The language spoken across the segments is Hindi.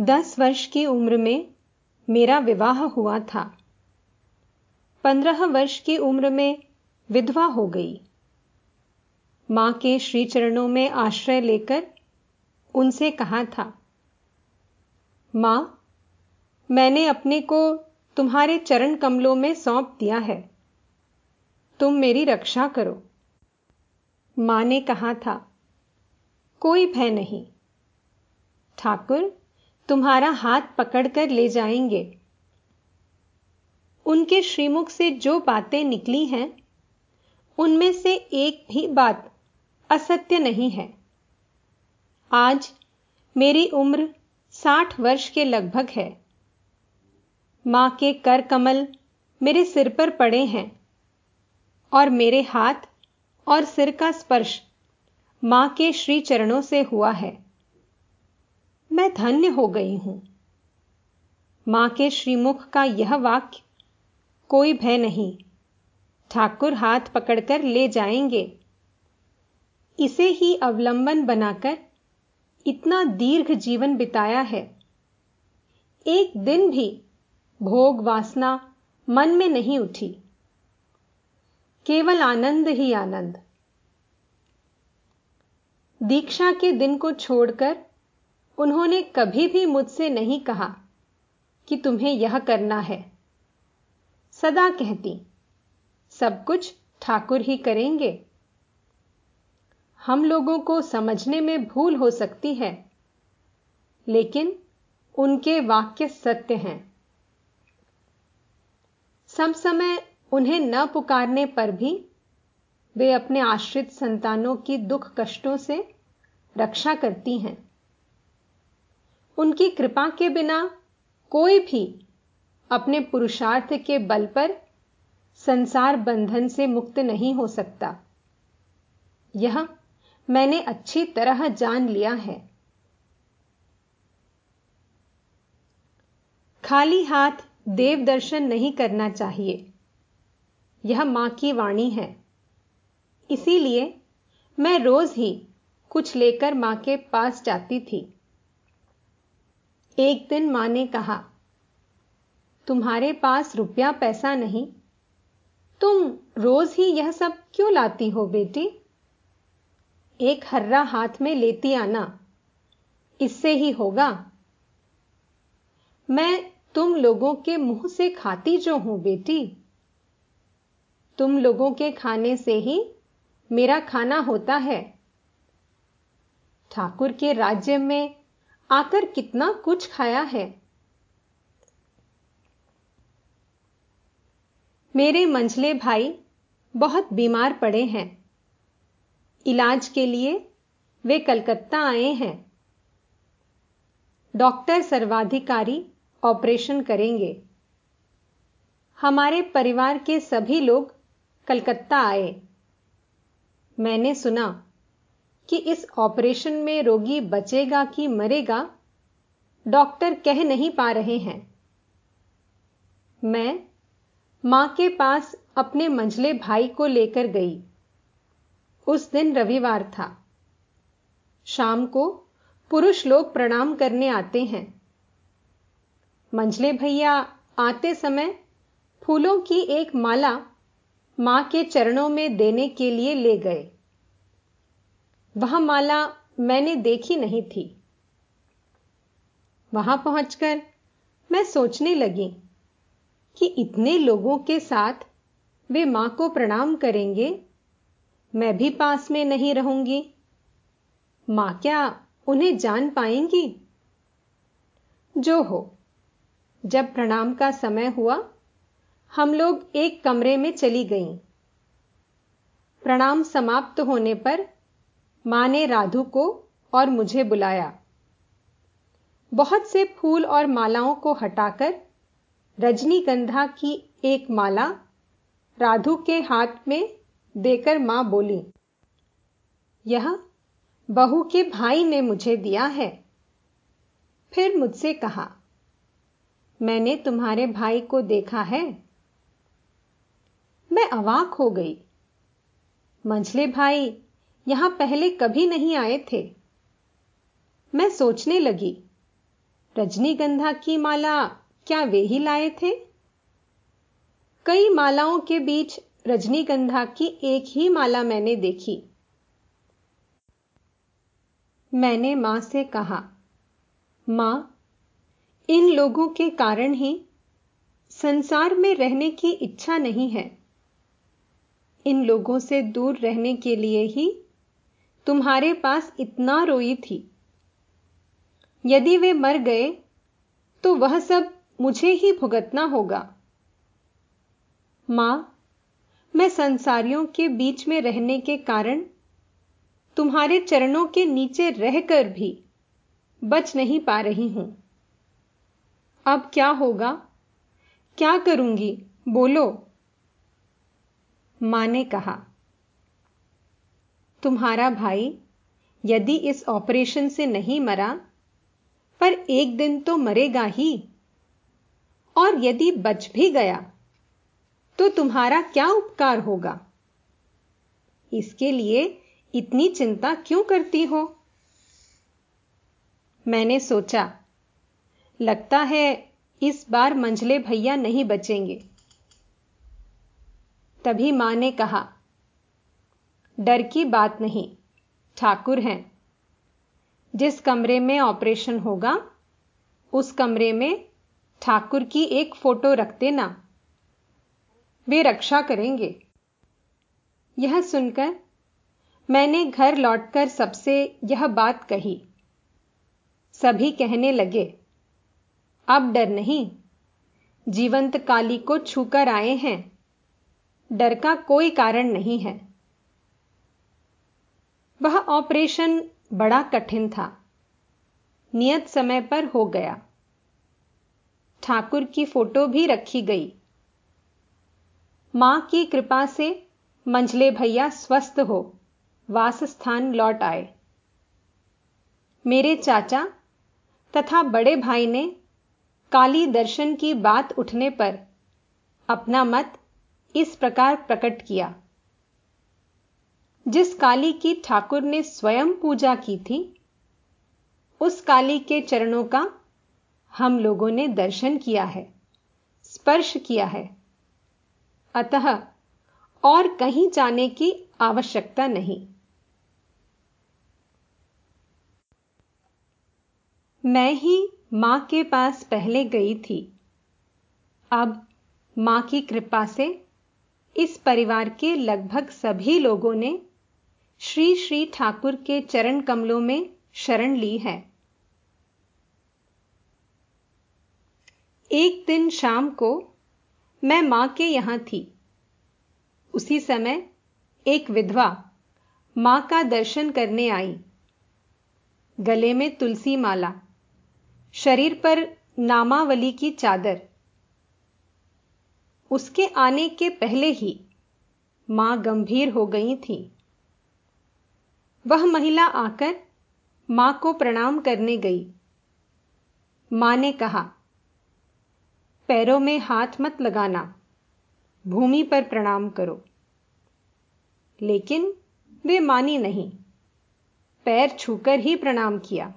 दस वर्ष की उम्र में मेरा विवाह हुआ था। पंद्रह वर्ष की उम्र में विधवा हो गई। माँ के श्री चरणों में आश्रय लेकर उनसे कहा था, माँ, मैंने अपने को तुम्हारे चरण कमलों में सौंप दिया है। तुम मेरी रक्षा करो। माँ ने कहा था, कोई भय नहीं। ठाकुर तुम्हारा हाथ पकड़कर ले जाएँगे। उनके श्रीमुख से जो बातें निकली हैं, उनमें से एक भी बात असत्य नहीं है। आज मेरी उम्र साठ वर्ष के लगभग है। माँ के कर कमल मेरे सिर पर पड़े हैं और मेरे हाथ और सिर का स्पर्श माँ के श्री चरणों से हुआ है। मैं धन्य हो गई हूँ। माँ के श्रीमुख का यह वाक्य कोई भय नहीं। ठाकुर हाथ पकड़कर ले जाएँगे। इसे ही अवलंबन बनाकर इतना दीर्घ जीवन बिताया है। एक दिन भी भोग वासना मन में नहीं उठी। केवल आनंद ही आनंद। दीक्षा के दिन को छोड़कर उन्होंने कभी भी मुझसे नहीं कहा कि तुम्हें यह करना है। सदा कहती, सब कुछ ठाकुर ही करेंगे। हम लोगों को समझने में भूल हो सकती है, लेकिन उनके वाक्य सत्य हैं। सब समय उन्हें न पुकारने पर भी वे अपने आश्रित संतानों की दुख कष्टों से रक्षा करती हैं। उनकी कृपा के बिना कोई भी अपने पुरुषार्थ के बल पर संसार बंधन से मुक्त नहीं हो सकता। यह मैंने अच्छी तरह जान लिया है। खाली हाथ देव दर्शन नहीं करना चाहिए। यह माँ की वाणी है। इसीलिए मैं रोज ही कुछ लेकर माँ के पास जाती थी। एक दिन माँ ने कहा, तुम्हारे पास रुपया पैसा नहीं। तुम रोज ही यह सब क्यों लाती हो बेटी? एक हर्रा हाथ में लेती आना, इससे ही होगा। मैं तुम लोगों के मुँह से खाती जो हूँ बेटी। तुम लोगों के खाने से ही मेरा खाना होता है। ठाकुर के राज्य में आकर कितना कुछ खाया है। मेरे मंझले भाई बहुत बीमार पड़े हैं। इलाज के लिए वे कलकत्ता आए हैं। डॉक्टर सर्वाधिकारी ऑपरेशन करेंगे। हमारे परिवार के सभी लोग कलकत्ता आए। मैंने सुना कि इस ऑपरेशन में रोगी बचेगा कि मरेगा, डॉक्टर कह नहीं पा रहे हैं। मैं माँ के पास अपने मंझले भाई को लेकर गई। उस दिन रविवार था। शाम को पुरुष लोग प्रणाम करने आते हैं। मंझले भैया आते समय फूलों की एक माला माँ के चरणों में देने के लिए ले गए। वह माला मैंने देखी नहीं थी। वहाँ पहुंचकर मैं सोचने लगी कि इतने लोगों के साथ वे माँ को प्रणाम करेंगे, मैं भी पास में नहीं रहूँगी। माँ क्या उन्हें जान पाएँगी? जो हो, जब प्रणाम का समय हुआ, हम लोग एक कमरे में चली गईं। प्रणाम समाप्त होने पर माँ ने राधु को और मुझे बुलाया। बहुत से फूल और मालाओं को हटाकर रजनीगंधा की एक माला राधु के हाथ में देकर माँ बोली, यह बहू के भाई ने मुझे दिया है। फिर मुझसे कहा, मैंने तुम्हारे भाई को देखा है। मैं अवाक हो गई। मंझले भाई यहाँ पहले कभी नहीं आए थे। मैं सोचने लगी, रजनीगंधा की माला क्या वे ही लाए थे? कई मालाओं के बीच रजनीगंधा की एक ही माला मैंने देखी। मैंने माँ से कहा, माँ, इन लोगों के कारण ही संसार में रहने की इच्छा नहीं है। इन लोगों से दूर रहने के लिए ही तुम्हारे पास इतना रोई थी। यदि वे मर गए तो वह सब मुझे ही भुगतना होगा। माँ, मैं संसारियों के बीच में रहने के कारण तुम्हारे चरणों के नीचे रहकर भी बच नहीं पा रही हूँ। अब क्या होगा? क्या करूँगी? बोलो। माँ ने कहा। तुम्हारा भाई यदि इस ऑपरेशन से नहीं मरा, पर एक दिन तो मरेगा ही। और यदि बच भी गया तो तुम्हारा क्या उपकार होगा? इसके लिए इतनी चिंता क्यों करती हो? मैंने सोचा, लगता है इस बार मंझले भैया नहीं बचेंगे। तभी माँ ने कहा डर की बात नहीं, ठाकुर हैं। जिस कमरे में ऑपरेशन होगा, उस कमरे में ठाकुर की एक फ़ोटो रख देना वे रक्षा करेंगे। यह सुनकर मैंने घर लौटकर सबसे यह बात कही। सभी कहने लगे, अब डर नहीं, जीवंत काली को छूकर आए हैं। डर का कोई कारण नहीं है। वह ऑपरेशन बड़ा कठिन था। नियत समय पर हो गया। ठाकुर की फ़ोटो भी रखी गई। माँ की कृपा से मंझले भैया स्वस्थ हो वास स्थान लौट आए। मेरे चाचा तथा बड़े भाई ने काली दर्शन की बात उठने पर अपना मत इस प्रकार प्रकट किया। जिस काली की ठाकुर ने स्वयं पूजा की थी, उस काली के चरणों का हम लोगों ने दर्शन किया है, स्पर्श किया है। अतः और कहीं जाने की आवश्यकता नहीं। मैं ही माँ के पास पहले गई थी। अब माँ की कृपा से इस परिवार के लगभग सभी लोगों ने श्री श्री ठाकुर के चरण कमलों में शरण ली है। एक दिन शाम को मैं माँ के यहाँ थी। उसी समय एक विधवा माँ का दर्शन करने आई। गले में तुलसी माला, शरीर पर नामावली की चादर। उसके आने के पहले ही माँ गंभीर हो गई थी। वह महिला आकर माँ को प्रणाम करने गई। माँ ने कहा, पैरों में हाथ मत लगाना, भूमि पर प्रणाम करो। लेकिन वे मानी नहीं, पैर छूकर ही प्रणाम किया।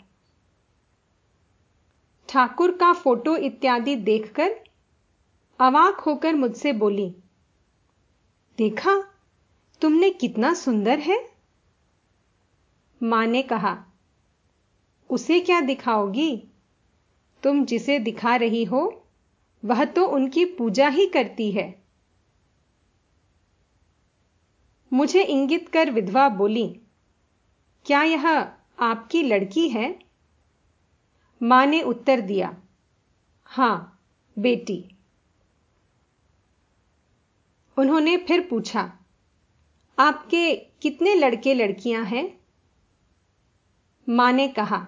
ठाकुर का फ़ोटो इत्यादि देखकर अवाक होकर मुझसे बोली, देखा, तुमने कितना सुंदर है। माँ ने कहा, उसे क्या दिखाओगी? तुम जिसे दिखा रही हो, वह तो उनकी पूजा ही करती है। मुझे इंगित कर विधवा बोली, क्या यह आपकी लड़की है? माँ ने उत्तर दिया, हाँ, बेटी। उन्होंने फिर पूछा, आपके कितने लड़के लड़कियाँ हैं? माँ ने कहा,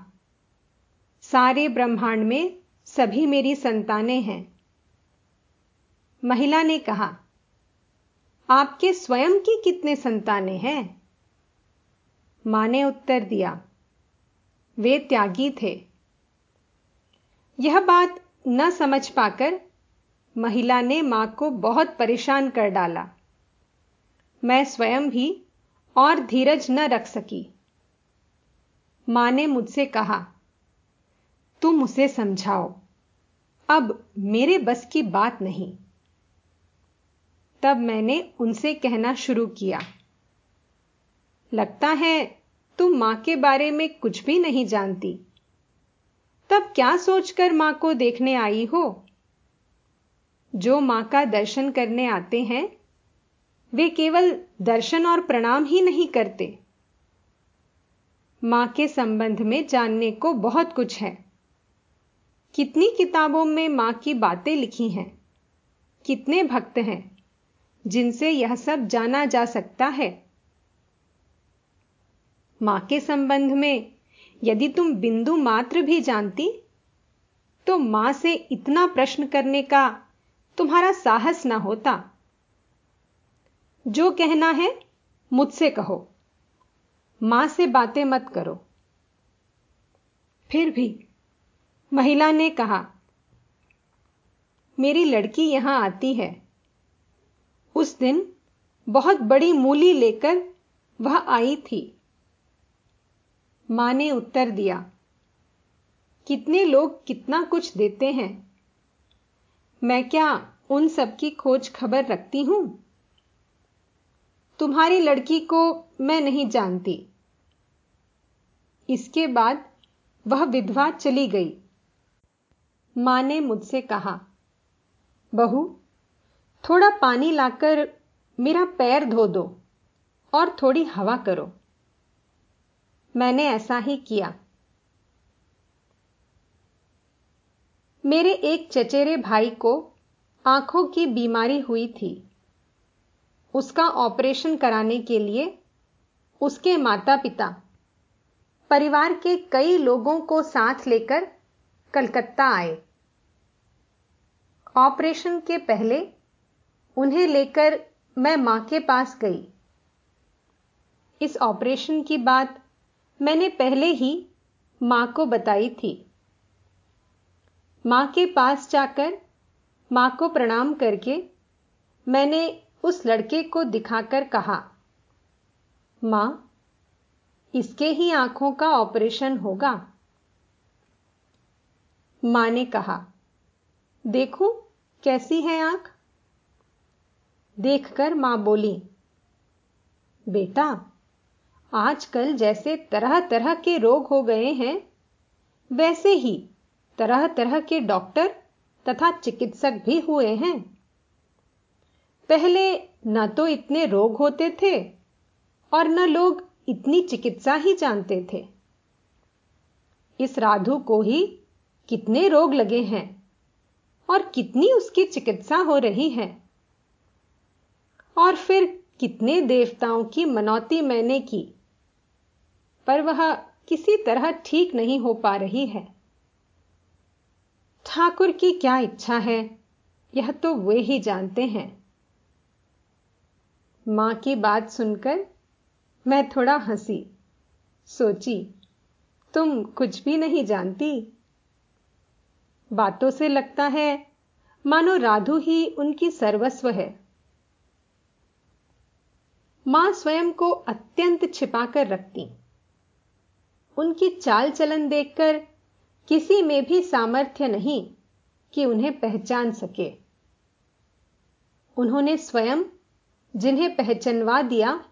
सारे ब्रह्मांड में सभी मेरी संतानें हैं। महिला ने कहा, आपके स्वयं की कितने संतानें हैं? माँ ने उत्तर दिया, वे त्यागी थे। यह बात न समझ पाकर महिला ने माँ को बहुत परेशान कर डाला। मैं स्वयं भी और धीरज न रख सकी। माँ ने मुझसे कहा, तुम उसे समझाओ। अब मेरे बस की बात नहीं। तब मैंने उनसे कहना शुरू किया, लगता है तुम माँ के बारे में कुछ भी नहीं जानती। तब क्या सोचकर माँ को देखने आई हो? जो माँ का दर्शन करने आते हैं, वे केवल दर्शन और प्रणाम ही नहीं करते। माँ के संबंध में जानने को बहुत कुछ है। कितनी किताबों में माँ की बातें लिखी हैं, कितने भक्त हैं, जिनसे यह सब जाना जा सकता है। माँ के संबंध में यदि तुम बिंदु मात्र भी जानती तो माँ से इतना प्रश्न करने का तुम्हारा साहस ना होता। जो कहना है, मुझसे कहो। माँ से बातें मत करो। फिर भी महिला ने कहा, मेरी लड़की यहाँ आती है। उस दिन बहुत बड़ी मूली लेकर वह आई थी। माँ ने उत्तर दिया, कितने लोग कितना कुछ देते हैं। मैं क्या उन सब की खोज खबर रखती हूँ? तुम्हारी लड़की को मैं नहीं जानती। इसके बाद वह विधवा चली गई। माँ ने मुझसे कहा, बहू, थोड़ा पानी लाकर मेरा पैर धो दो और थोड़ी हवा करो। मैंने ऐसा ही किया। मेरे एक चचेरे भाई को आँखों की बीमारी हुई थी। उसका ऑपरेशन कराने के लिए उसके माता पिता परिवार के कई लोगों को साथ लेकर कलकत्ता आए। ऑपरेशन के पहले उन्हें लेकर मैं माँ के पास गई। इस ऑपरेशन की बात मैंने पहले ही माँ को बताई थी। माँ के पास जाकर माँ को प्रणाम करके मैंने उस लड़के को दिखाकर कहा, माँ इसके ही आँखों का ऑपरेशन होगा। माँ ने कहा, देखूँ, कैसी है आँख? देखकर माँ बोली, बेटा, आजकल जैसे तरह तरह के रोग हो गए हैं, वैसे ही तरह तरह के डॉक्टर तथा चिकित्सक भी हुए हैं। पहले न तो इतने रोग होते थे और न लोग इतनी चिकित्सा ही जानते थे। इस राधु को ही कितने रोग लगे हैं और कितनी उसकी चिकित्सा हो रही है। और फिर कितने देवताओं की मनौती मैंने की, पर वह किसी तरह ठीक नहीं हो पा रही है। ठाकुर की क्या इच्छा है, यह तो वे ही जानते हैं। माँ की बात सुनकर मैं थोड़ा हँसी। सोची, तुम कुछ भी नहीं जानती? बातों से लगता है, मानो राधु ही उनकी सर्वस्व है। माँ स्वयं को अत्यंत छिपाकर रखती। उनकी चाल चलन देखकर किसी में भी सामर्थ्य नहीं कि उन्हें पहचान सके। उन्होंने स्वयं जिन्हें पहचानवा दिया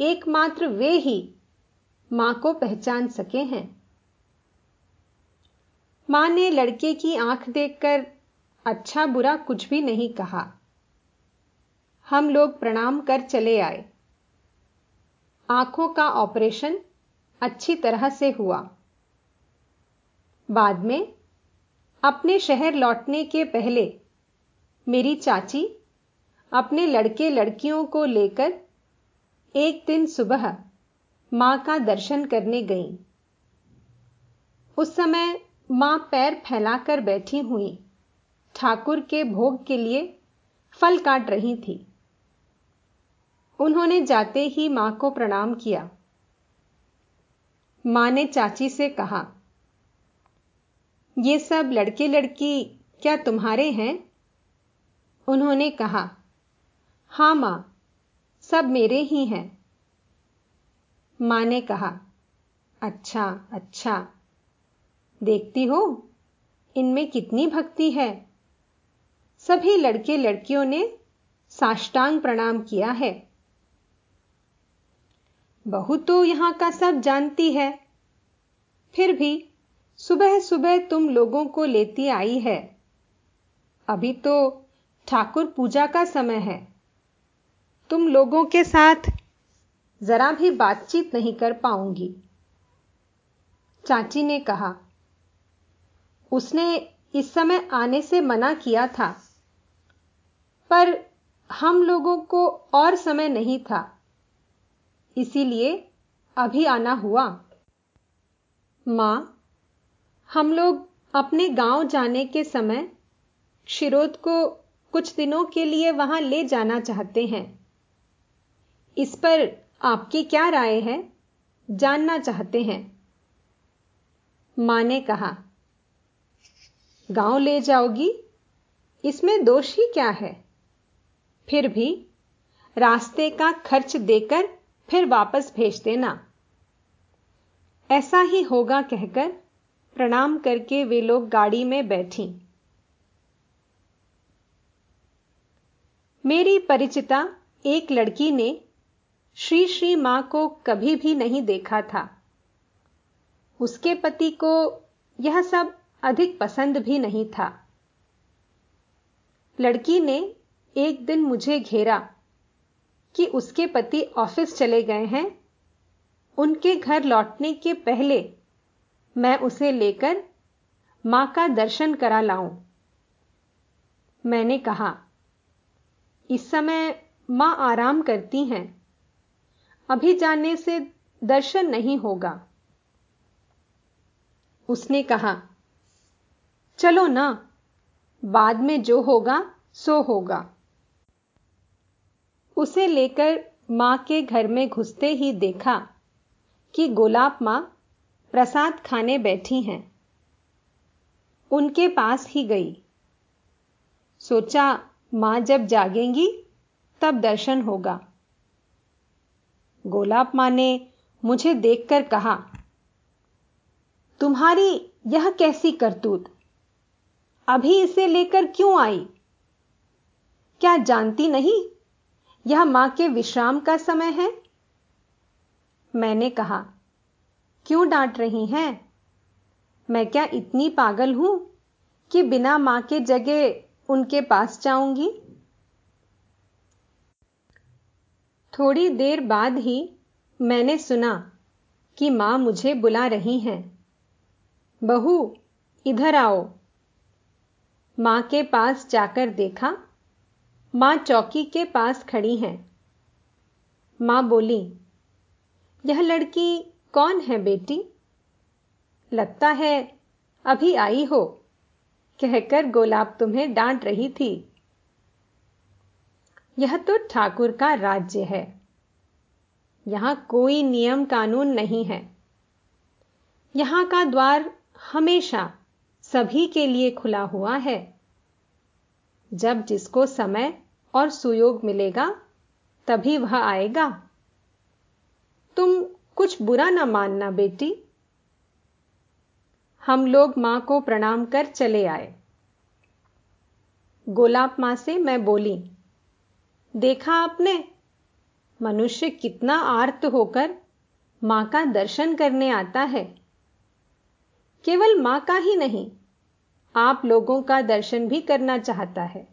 एकमात्र वे ही माँ को पहचान सके हैं। माँ ने लड़के की आँख देखकर अच्छा बुरा कुछ भी नहीं कहा। हम लोग प्रणाम कर चले आए। आँखों का ऑपरेशन अच्छी तरह से हुआ। बाद में अपने शहर लौटने के पहले मेरी चाची अपने लड़के लड़कियों को लेकर एक दिन सुबह माँ का दर्शन करने गई। उस समय माँ पैर फैलाकर बैठी हुई, ठाकुर के भोग के लिए फल काट रही थी। उन्होंने जाते ही माँ को प्रणाम किया। माँ ने चाची से कहा, ये सब लड़के लड़की क्या तुम्हारे हैं? उन्होंने कहा, हाँ माँ सब मेरे ही हैं। माँ ने कहा अच्छा अच्छा। देखती हो, इनमें कितनी भक्ति है। सभी लड़के लड़कियों ने साष्टांग प्रणाम किया है। बहू तो यहाँ का सब जानती है। फिर भी सुबह सुबह तुम लोगों को लेती आई है। अभी तो ठाकुर पूजा का समय है। तुम लोगों के साथ जरा भी बातचीत नहीं कर पाऊँगी। चाची ने कहा, उसने इस समय आने से मना किया था, पर हम लोगों को और समय नहीं था, इसीलिए अभी आना हुआ। माँ, हम लोग अपने गाँव जाने के समय शिरोद को कुछ दिनों के लिए वहाँ ले जाना चाहते हैं। इस पर आपकी क्या राय है? जानना चाहते हैं। माँ ने कहा, गाँव ले जाओगी? इसमें दोष ही क्या है? फिर भी, रास्ते का खर्च देकर फिर वापस भेज देना। ऐसा ही होगा कहकर प्रणाम करके वे लोग गाड़ी में बैठी। मेरी परिचिता एक लड़की ने श्री श्री माँ को कभी भी नहीं देखा था। उसके पति को यह सब अधिक पसंद भी नहीं था। लड़की ने एक दिन मुझे घेरा कि उसके पति ऑफ़िस चले गए हैं। उनके घर लौटने के पहले मैं उसे लेकर माँ का दर्शन करा लाऊं। मैंने कहा, इस समय माँ आराम करती हैं। अभी जाने से दर्शन नहीं होगा। उसने कहा, चलो ना, बाद में जो होगा, सो होगा। उसे लेकर माँ के घर में घुसते ही देखा कि गोलाब माँ प्रसाद खाने बैठी हैं। उनके पास ही गई। सोचा, माँ जब जागेंगी, तब दर्शन होगा। गोलाब माँ ने मुझे देखकर कहा, तुम्हारी यह कैसी करतूत? अभी इसे लेकर क्यों आई? क्या जानती नहीं? यह माँ के विश्राम का समय है? मैंने कहा, क्यों डांट रही हैं? मैं क्या इतनी पागल हूँ कि बिना माँ के जगह उनके पास जाऊँगी? थोड़ी देर बाद ही मैंने सुना कि माँ मुझे बुला रही हैं। बहू, इधर आओ। माँ के पास जाकर देखा। माँ चौकी के पास खड़ी हैं। माँ बोली, यह लड़की कौन है बेटी? लगता है अभी आई हो, कहकर गोलाब तुम्हें डांट रही थी। यह तो ठाकुर का राज्य है। यहाँ कोई नियम कानून नहीं है। यहाँ का द्वार हमेशा सभी के लिए खुला हुआ है। जब जिसको समय और सुयोग मिलेगा, तभी वह आएगा। तुम कुछ बुरा ना मानना बेटी। हम लोग माँ को प्रणाम कर चले आए। गोलाब माँ से मैं बोली देखा आपने? मनुष्य कितना आर्त होकर माँ का दर्शन करने आता है। केवल माँ का ही नहीं, आप लोगों का दर्शन भी करना चाहता है।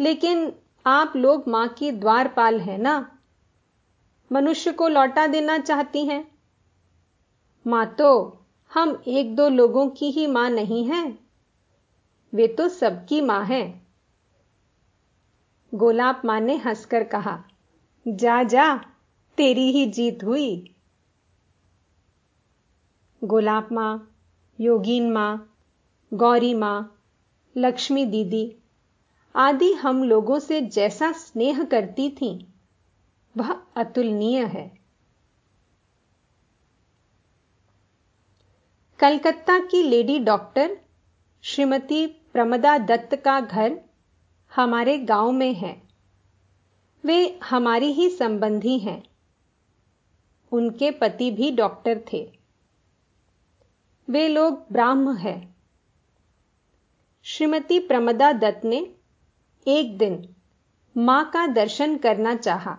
लेकिन आप लोग माँ की द्वारपाल हैं ना? मनुष्य को लौटा देना चाहती हैं। माँ तो हम एक दो लोगों की ही माँ नहीं है। वे तो सबकी माँ है। गोलाब माँ ने हंसकर कहा, जा जा, तेरी ही जीत हुई। गोलाब माँ, योगीन माँ, गौरी माँ, लक्ष्मी दीदी आदि हम लोगों से जैसा स्नेह करती थीं, वह अतुलनीय है। कलकत्ता की लेडी डॉक्टर श्रीमती प्रमदा दत्त का घर हमारे गाँव में हैं। वे हमारी ही संबंधी हैं। उनके पति भी डॉक्टर थे। वे लोग ब्राह्म हैं। श्रीमती प्रमदा दत्त ने एक दिन माँ का दर्शन करना चाहा।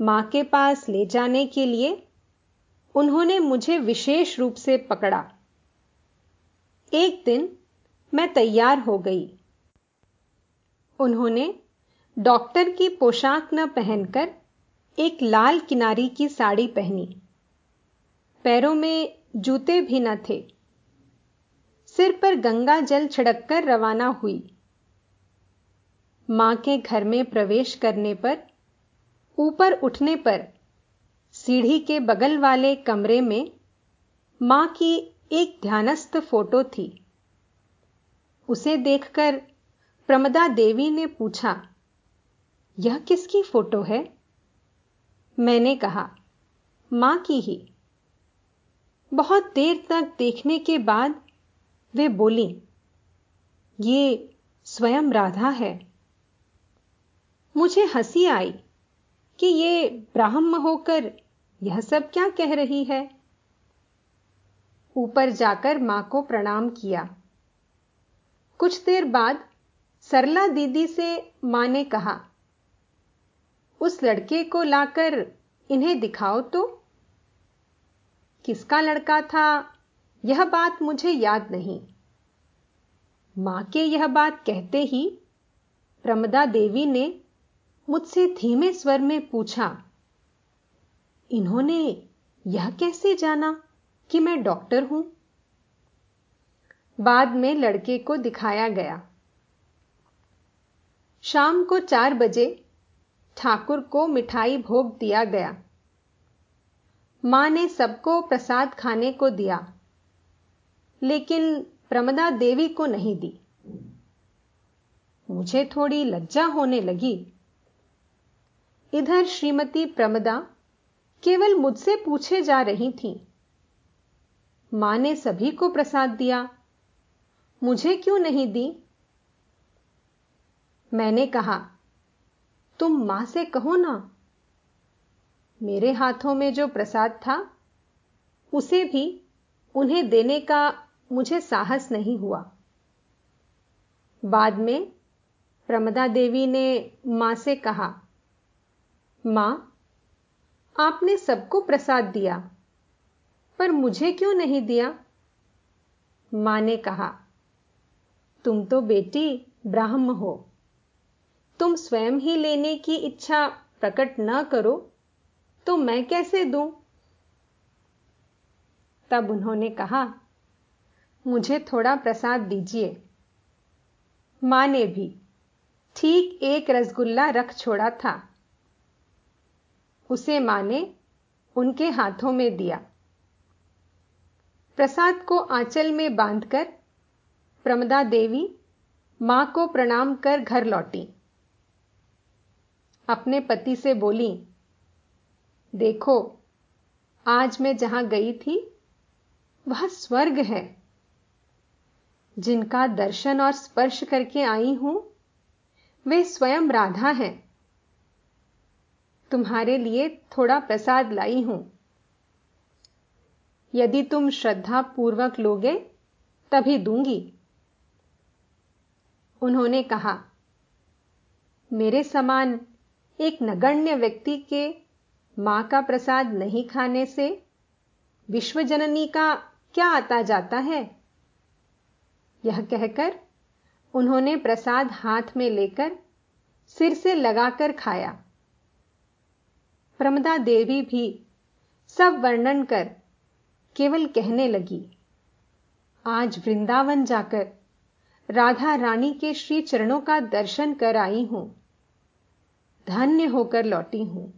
माँ के पास ले जाने के लिए उन्होंने मुझे विशेष रूप से पकड़ा। एक दिन मैं तैयार हो गई। उन्होंने डॉक्टर की पोशाक न पहनकर एक लाल किनारी की साड़ी पहनी। पैरों में जूते भी न थे। सिर पर गंगा जल छिड़ककर रवाना हुई। माँ के घर में प्रवेश करने पर, ऊपर उठने पर, सीढ़ी के बगल वाले कमरे में माँ की एक ध्यानस्थ फ़ोटो थी। उसे देखकर प्रमदा देवी ने पूछा, यह किसकी फ़ोटो है? मैंने कहा, माँ की ही। बहुत देर तक देखने के बाद वे बोली, ये स्वयं राधा है। मुझे हँसी आई कि ये ब्राह्म होकर यह सब क्या कह रही है। ऊपर जाकर माँ को प्रणाम किया। कुछ देर बाद सरला दीदी से माँ ने कहा, उस लड़के को लाकर इन्हें दिखाओ तो। किसका लड़का था, यह बात मुझे याद नहीं। माँ के यह बात कहते ही प्रमदा देवी ने मुझसे धीमे स्वर में पूछा, इन्होंने यह कैसे जाना कि मैं डॉक्टर हूँ? बाद में लड़के को दिखाया गया। शाम को चार बजे ठाकुर को मिठाई भोग दिया गया। माँ ने सबको प्रसाद खाने को दिया, लेकिन प्रमदा देवी को नहीं दी। मुझे थोड़ी लज्जा होने लगी। इधर श्रीमती प्रमदा केवल मुझसे पूछे जा रही थी, माँ ने सभी को प्रसाद दिया, मुझे क्यों नहीं दी? मैंने कहा, तुम माँ से कहो ना। मेरे हाथों में जो प्रसाद था, उसे भी उन्हें देने का मुझे साहस नहीं हुआ। बाद में प्रमदा देवी ने माँ से कहा, माँ, आपने सबको प्रसाद दिया, पर मुझे क्यों नहीं दिया? माँ ने कहा, तुम तो बेटी ब्राह्म हो। तुम स्वयं ही लेने की इच्छा प्रकट न करो तो मैं कैसे दूँ? तब उन्होंने कहा, मुझे थोड़ा प्रसाद दीजिए। माँ ने भी, ठीक एक रसगुल्ला रख छोड़ा था। उसे माँ ने उनके हाथों में दिया। प्रसाद को आंचल में बांधकर प्रमदा देवी माँ को प्रणाम कर घर लौटी। अपने पति से बोली, देखो, आज मैं जहाँ गई थी, वह स्वर्ग है। जिनका दर्शन और स्पर्श करके आई हूँ, वे स्वयं राधा हैं। तुम्हारे लिए थोड़ा प्रसाद लाई हूँ। यदि तुम श्रद्धा पूर्वक लोगे, तभी दूँगी। उन्होंने कहा, मेरे समान एक नगण्य व्यक्ति के माँ का प्रसाद नहीं खाने से विश्व जननी का क्या आता जाता है? यह कहकर उन्होंने प्रसाद हाथ में लेकर सिर से लगाकर खाया। प्रमदा देवी भी सब वर्णन कर केवल कहने लगी। आज वृंदावन जाकर राधा रानी के श्री चरणों का दर्शन कर आई हूँ। धन्य होकर लौटी हूँ।